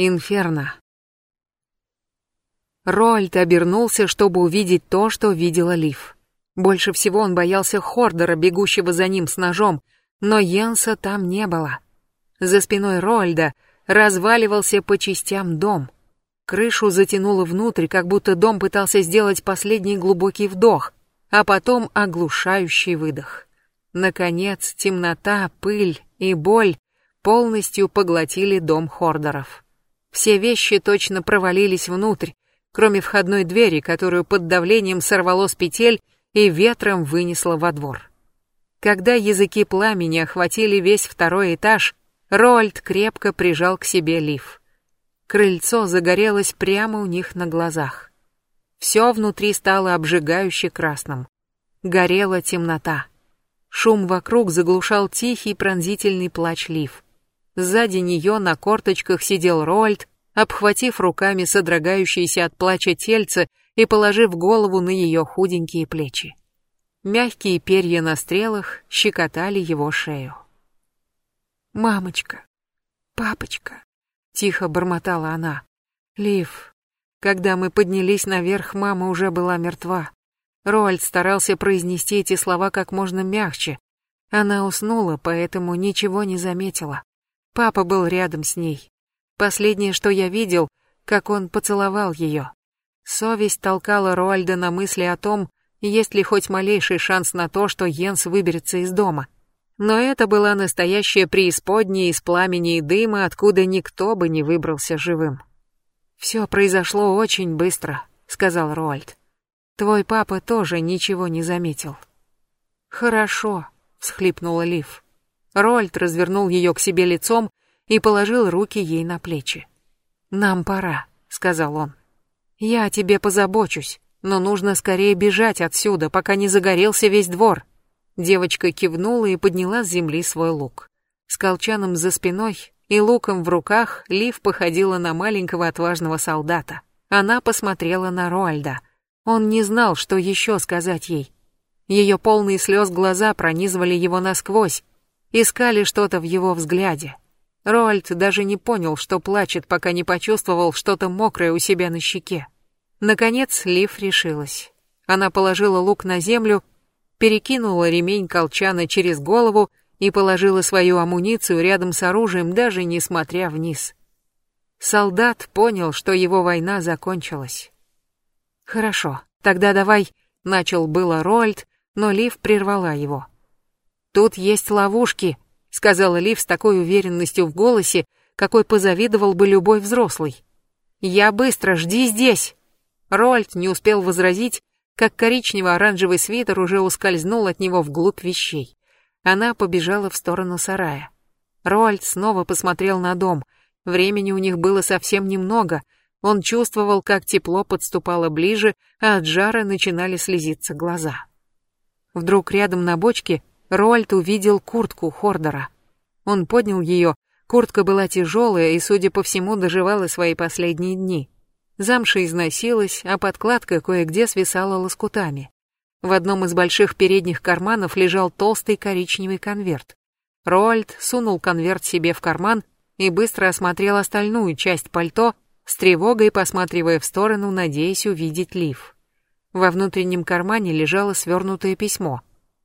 Инферно. Рольд обернулся, чтобы увидеть то, что видела Лив. Больше всего он боялся Хордера, бегущего за ним с ножом, но Йенса там не было. За спиной Рольда разваливался по частям дом. Крышу затянуло внутрь, как будто дом пытался сделать последний глубокий вдох, а потом оглушающий выдох. Наконец, темнота, пыль и боль полностью поглотили дом Хордеров. Все вещи точно провалились внутрь, кроме входной двери, которую под давлением сорвало с петель и ветром вынесло во двор. Когда языки пламени охватили весь второй этаж, Рольд крепко прижал к себе лиф. Крыльцо загорелось прямо у них на глазах. Все внутри стало обжигающе красным. Горела темнота. Шум вокруг заглушал тихий пронзительный плач Лив. Сзади нее на корточках сидел Рольд, обхватив руками содрогающееся от плача тельце и положив голову на ее худенькие плечи. Мягкие перья на стрелах щекотали его шею. «Мамочка, папочка», — тихо бормотала она. «Лив, когда мы поднялись наверх, мама уже была мертва. Рольд старался произнести эти слова как можно мягче. Она уснула, поэтому ничего не заметила. Папа был рядом с ней. Последнее, что я видел, как он поцеловал ее. Совесть толкала Роальда на мысли о том, есть ли хоть малейший шанс на то, что Йенс выберется из дома. Но это была настоящая преисподняя из пламени и дыма, откуда никто бы не выбрался живым. «Все произошло очень быстро», — сказал Роальд. «Твой папа тоже ничего не заметил». «Хорошо», — всхлипнула Лив. Роальд развернул ее к себе лицом и положил руки ей на плечи. «Нам пора», — сказал он. «Я о тебе позабочусь, но нужно скорее бежать отсюда, пока не загорелся весь двор». Девочка кивнула и подняла с земли свой лук. С колчаном за спиной и луком в руках Лив походила на маленького отважного солдата. Она посмотрела на Роальда. Он не знал, что еще сказать ей. Ее полные слез глаза пронизывали его насквозь, искали что-то в его взгляде. Роальд даже не понял, что плачет, пока не почувствовал что-то мокрое у себя на щеке. Наконец Лив решилась. Она положила лук на землю, перекинула ремень колчана через голову и положила свою амуницию рядом с оружием, даже не смотря вниз. Солдат понял, что его война закончилась. «Хорошо, тогда давай», — начал было Роальд, но Лив прервала его. «Тут есть ловушки», — сказала Лив с такой уверенностью в голосе, какой позавидовал бы любой взрослый. «Я быстро, жди здесь!» Рольд не успел возразить, как коричнево-оранжевый свитер уже ускользнул от него вглубь вещей. Она побежала в сторону сарая. Рольд снова посмотрел на дом. Времени у них было совсем немного. Он чувствовал, как тепло подступало ближе, а от жара начинали слезиться глаза. Вдруг рядом на бочке Роальд увидел куртку Хордера. Он поднял ее, куртка была тяжелая и, судя по всему, доживала свои последние дни. Замша износилась, а подкладка кое-где свисала лоскутами. В одном из больших передних карманов лежал толстый коричневый конверт. Роальд сунул конверт себе в карман и быстро осмотрел остальную часть пальто, с тревогой посматривая в сторону, надеясь увидеть Лив. Во внутреннем кармане лежало свернутое письмо.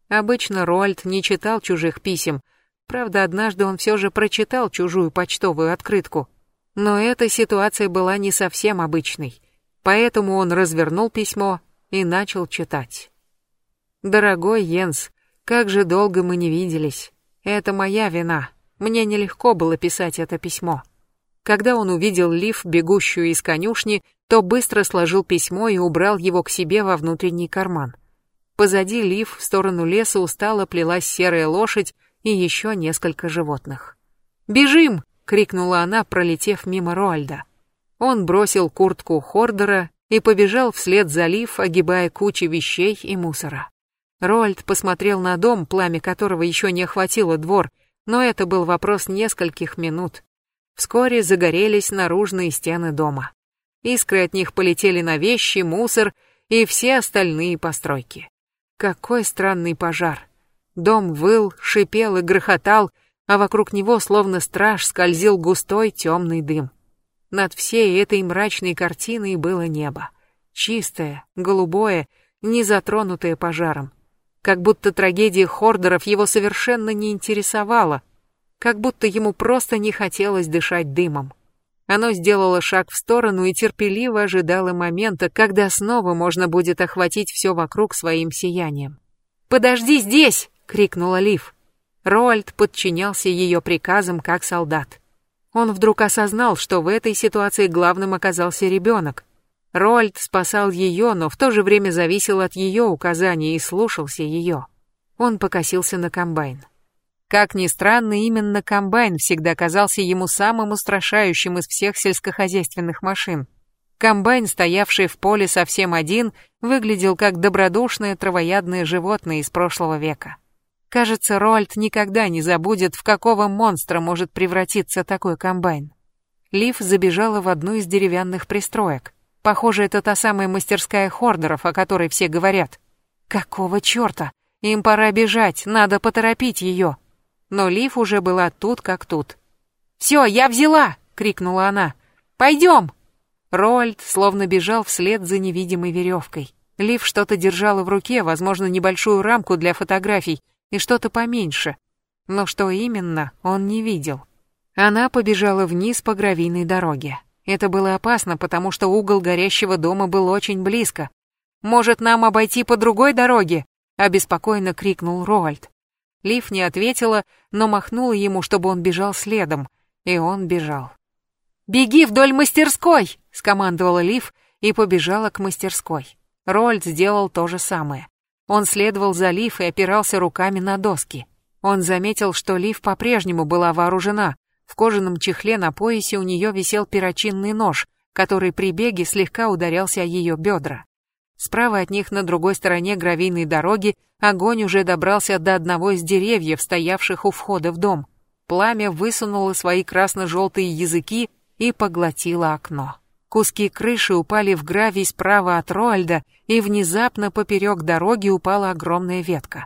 Обычно Роальд не читал чужих писем, правда, однажды он все же прочитал чужую почтовую открытку. Но эта ситуация была не совсем обычной, поэтому он развернул письмо и начал читать. «Дорогой Йенс, как же долго мы не виделись. Это моя вина. Мне нелегко было писать это письмо». Когда он увидел Лив, бегущую из конюшни, то быстро сложил письмо и убрал его к себе во внутренний карман. Позади Лив в сторону леса устало плелась серая лошадь и еще несколько животных. «Бежим!» — крикнула она, пролетев мимо Роальда. Он бросил куртку Хордера и побежал вслед за Лив, огибая кучи вещей и мусора. Роальд посмотрел на дом, пламя которого еще не охватило двор, но это был вопрос нескольких минут. Вскоре загорелись наружные стены дома. Искры от них полетели на вещи, мусор и все остальные постройки. Какой странный пожар. Дом выл, шипел и грохотал, а вокруг него, словно страж, скользил густой темный дым. Над всей этой мрачной картиной было небо. Чистое, голубое, не затронутое пожаром. Как будто трагедия Хордеров его совершенно не интересовала, как будто ему просто не хотелось дышать дымом. Оно сделало шаг в сторону и терпеливо ожидало момента, когда снова можно будет охватить все вокруг своим сиянием. «Подожди здесь!» — крикнула Лив. Роальд подчинялся ее приказам как солдат. Он вдруг осознал, что в этой ситуации главным оказался ребенок. Роальд спасал ее, но в то же время зависел от ее указаний и слушался ее. Он покосился на комбайн. Как ни странно, именно комбайн всегда казался ему самым устрашающим из всех сельскохозяйственных машин. Комбайн, стоявший в поле совсем один, выглядел как добродушное травоядное животное из прошлого века. Кажется, Роальд никогда не забудет, в какого монстра может превратиться такой комбайн. Лив забежала в одну из деревянных пристроек. Похоже, это та самая мастерская хордеров, о которой все говорят. Какого черта? Им пора бежать, надо поторопить ее. Но Лив уже была тут как тут. «Все, я взяла!» — крикнула она. «Пойдем!» Роальд словно бежал вслед за невидимой веревкой. Лив что-то держала в руке, возможно, небольшую рамку для фотографий, и что-то поменьше. Но что именно, он не видел. Она побежала вниз по гравийной дороге. Это было опасно, потому что угол горящего дома был очень близко. «Может, нам обойти по другой дороге?» — обеспокоенно крикнул Роальд. Лив не ответила, но махнула ему, чтобы он бежал следом, и он бежал. «Беги вдоль мастерской!» — скомандовала Лив и побежала к мастерской. Роальд сделал то же самое. Он следовал за Лив и опирался руками на доски. Он заметил, что Лив по-прежнему была вооружена. В кожаном чехле на поясе у нее висел перочинный нож, который при беге слегка ударялся о ее бедра. Справа от них на другой стороне гравийной дороги огонь уже добрался до одного из деревьев, стоявших у входа в дом. Пламя высунуло свои красно-желтые языки и поглотило окно. Куски крыши упали в гравий справа от Роальда, и внезапно поперек дороги упала огромная ветка.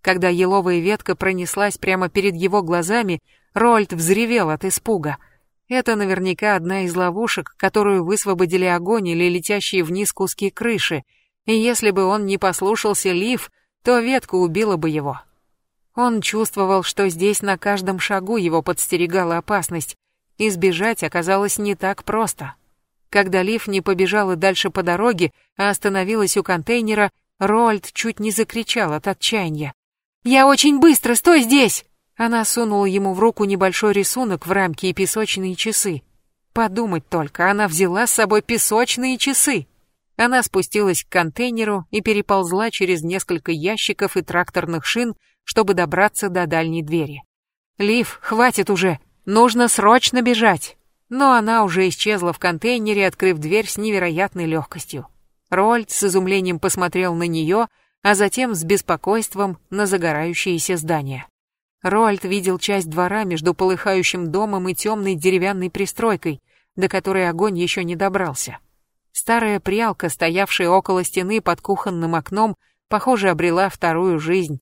Когда еловая ветка пронеслась прямо перед его глазами, Роальд взревел от испуга. Это наверняка одна из ловушек, которую высвободили огонь или летящие вниз куски крыши, и если бы он не послушался Лив, то ветка убила бы его. Он чувствовал, что здесь на каждом шагу его подстерегала опасность, и сбежать оказалось не так просто. Когда Лив не побежала дальше по дороге, а остановилась у контейнера, Роальд чуть не закричал от отчаяния. «Я очень быстро, стой здесь!» Она сунула ему в руку небольшой рисунок в рамке и песочные часы. Подумать только, она взяла с собой песочные часы. Она спустилась к контейнеру и переползла через несколько ящиков и тракторных шин, чтобы добраться до дальней двери. «Лив, хватит уже! Нужно срочно бежать!» но она уже исчезла в контейнере, открыв дверь с невероятной легкостью. Рольд с изумлением посмотрел на нее, а затем с беспокойством на загорающееся здание. Рольд видел часть двора между полыхающим домом и темной деревянной пристройкой, до которой огонь еще не добрался. Старая прялка, стоявшая около стены под кухонным окном, похоже, обрела вторую жизнь.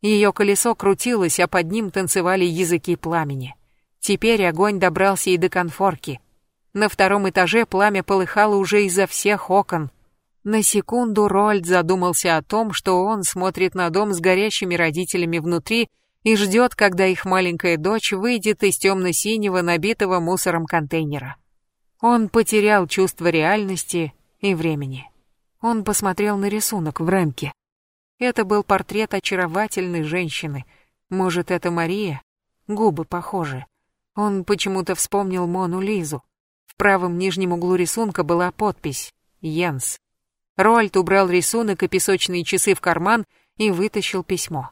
Ее колесо крутилось, а под ним танцевали языки пламени. Теперь огонь добрался и до конфорки. На втором этаже пламя полыхало уже изо всех окон. На секунду Рольд задумался о том, что он смотрит на дом с горящими родителями внутри и ждет, когда их маленькая дочь выйдет из темно-синего, набитого мусором контейнера. Он потерял чувство реальности и времени. Он посмотрел на рисунок в рамке. Это был портрет очаровательной женщины. Может, это Мария? Губы похожи. Он почему-то вспомнил Мону Лизу. В правом нижнем углу рисунка была подпись «Йенс». Роальд убрал рисунок и песочные часы в карман и вытащил письмо.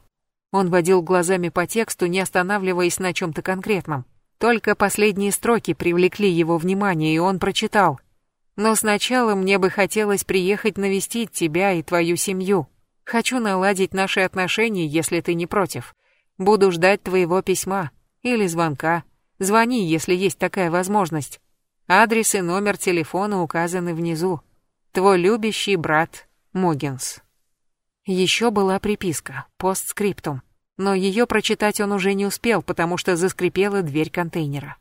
Он водил глазами по тексту, не останавливаясь на чем-то конкретном. Только последние строки привлекли его внимание, и он прочитал. «Но сначала мне бы хотелось приехать навестить тебя и твою семью. Хочу наладить наши отношения, если ты не против. Буду ждать твоего письма или звонка. Звони, если есть такая возможность. Адрес и номер телефона указаны внизу. Твой любящий брат Могинс. Еще была приписка, постскриптум, но ее прочитать он уже не успел, потому что заскрипела дверь контейнера.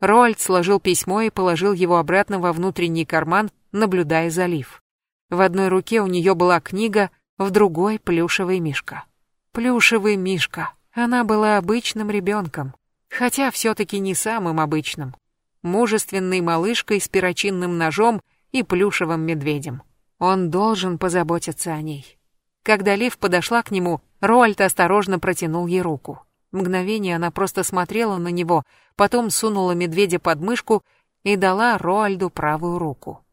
Рольд сложил письмо и положил его обратно во внутренний карман, наблюдая за Лив. В одной руке у нее была книга, в другой — плюшевый мишка. Плюшевый мишка. Она была обычным ребенком, хотя все-таки не самым обычным. Мужественной малышкой с перочинным ножом и плюшевым медведем. Он должен позаботиться о ней. Когда Лив подошла к нему, Роальд осторожно протянул ей руку. Мгновение она просто смотрела на него, потом сунула медведя под мышку и дала Роальду правую руку.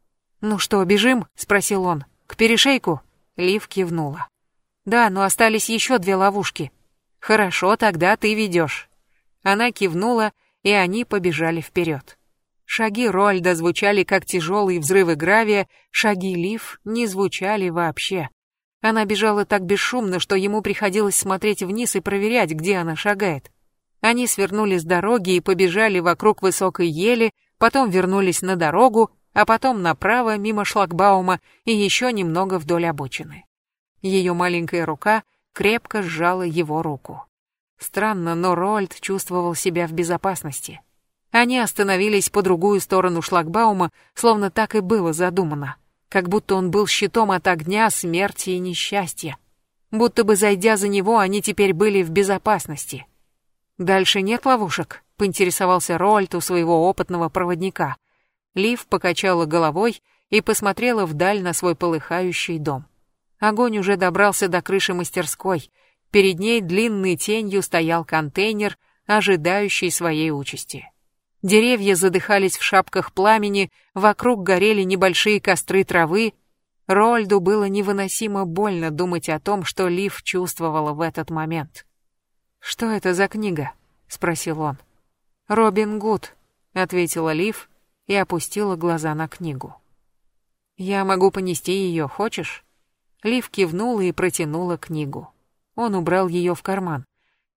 «Ну что, бежим?» — спросил он. «К перешейку?» Лив кивнула. «Да, но остались еще две ловушки». «Хорошо, тогда ты ведешь». Она кивнула, и они побежали вперед. Шаги Роальда звучали как тяжелые взрывы гравия, шаги Лив не звучали вообще. Она бежала так бесшумно, что ему приходилось смотреть вниз и проверять, где она шагает. Они свернули с дороги и побежали вокруг высокой ели, потом вернулись на дорогу, а потом направо, мимо шлагбаума и еще немного вдоль обочины. Ее маленькая рука крепко сжала его руку. Странно, но Рольд чувствовал себя в безопасности. Они остановились по другую сторону шлагбаума, словно так и было задумано как будто он был щитом от огня, смерти и несчастья. Будто бы, зайдя за него, они теперь были в безопасности. «Дальше нет ловушек?» — поинтересовался Рольд у своего опытного проводника. Лив покачала головой и посмотрела вдаль на свой полыхающий дом. Огонь уже добрался до крыши мастерской. Перед ней длинной тенью стоял контейнер, ожидающий своей участи. Деревья задыхались в шапках пламени, вокруг горели небольшие костры травы. Рольду было невыносимо больно думать о том, что Лив чувствовала в этот момент. «Что это за книга?» — спросил он. «Робин Гуд», — ответила Лив и опустила глаза на книгу. «Я могу понести ее, хочешь?» Лив кивнула и протянула книгу. Он убрал ее в карман.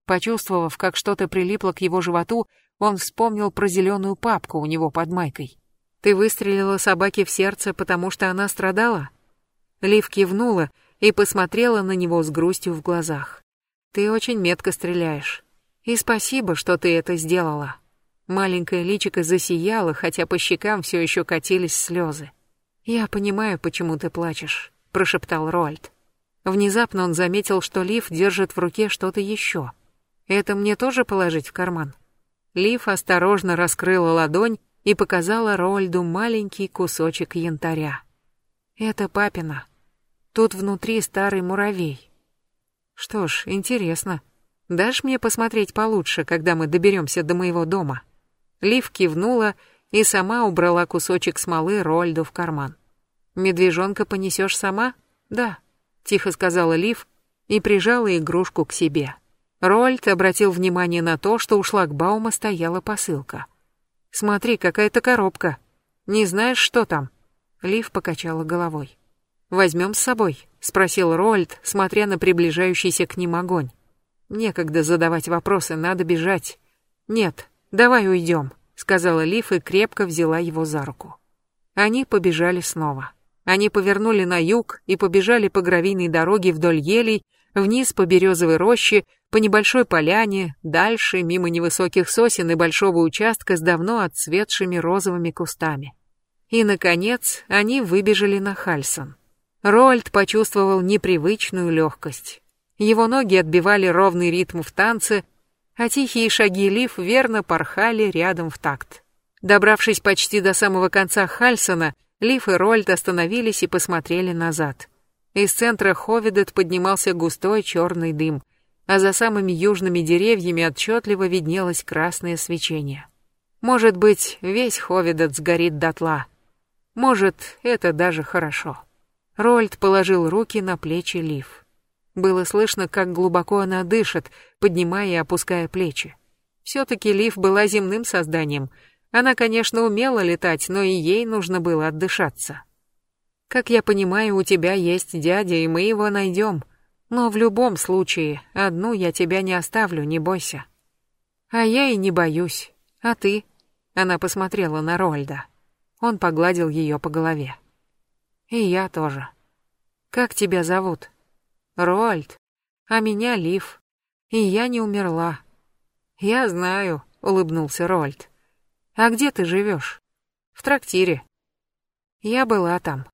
Почувствовав, как что-то прилипло к его животу, он вспомнил про зеленую папку у него под майкой. «Ты выстрелила собаке в сердце, потому что она страдала?» Лив кивнула и посмотрела на него с грустью в глазах. «Ты очень метко стреляешь. И спасибо, что ты это сделала». Маленькое личико засияло, хотя по щекам все еще катились слезы. «Я понимаю, почему ты плачешь», — прошептал Роальд. Внезапно он заметил, что Лив держит в руке что-то еще. «Это мне тоже положить в карман?» Лив осторожно раскрыла ладонь и показала Рольду маленький кусочек янтаря. Это папина. Тут внутри старый муравей. Что ж, интересно. Дашь мне посмотреть получше, когда мы доберемся до моего дома? Лив кивнула и сама убрала кусочек смолы Рольду в карман. Медвежонка понесешь сама? Да, тихо сказала Лив и прижала игрушку к себе. Рольд обратил внимание на то, что у шлагбаума стояла посылка. «Смотри, какая-то коробка. Не знаешь, что там?» Лив покачала головой. «Возьмем с собой?» — спросил Рольд, смотря на приближающийся к ним огонь. «Некогда задавать вопросы, надо бежать». «Нет, давай уйдем», — сказала Лив и крепко взяла его за руку. Они побежали снова. Они повернули на юг и побежали по гравийной дороге вдоль елей, вниз по березовой роще, по небольшой поляне, дальше, мимо невысоких сосен и большого участка с давно отцветшими розовыми кустами. И, наконец, они выбежали на Хальсон. Рольд почувствовал непривычную легкость. Его ноги отбивали ровный ритм в танце, а тихие шаги Лив верно порхали рядом в такт. Добравшись почти до самого конца Хальсона, Лив и Рольд остановились и посмотрели назад. Из центра Ховидет поднимался густой черный дым, а за самыми южными деревьями отчетливо виднелось красное свечение. Может быть, весь Ховидет сгорит дотла. Может, это даже хорошо. Рольд положил руки на плечи Лив. Было слышно, как глубоко она дышит, поднимая и опуская плечи. Все-таки Лив была земным созданием. Она, конечно, умела летать, но и ей нужно было отдышаться. Как я понимаю, у тебя есть дядя, и мы его найдем. Но в любом случае, одну я тебя не оставлю, не бойся. А я и не боюсь. А ты? Она посмотрела на Рольда. Он погладил ее по голове. И я тоже. Как тебя зовут? Рольд. А меня Лив. И я не умерла. Я знаю, улыбнулся Рольд. А где ты живешь? В трактире. Я была там.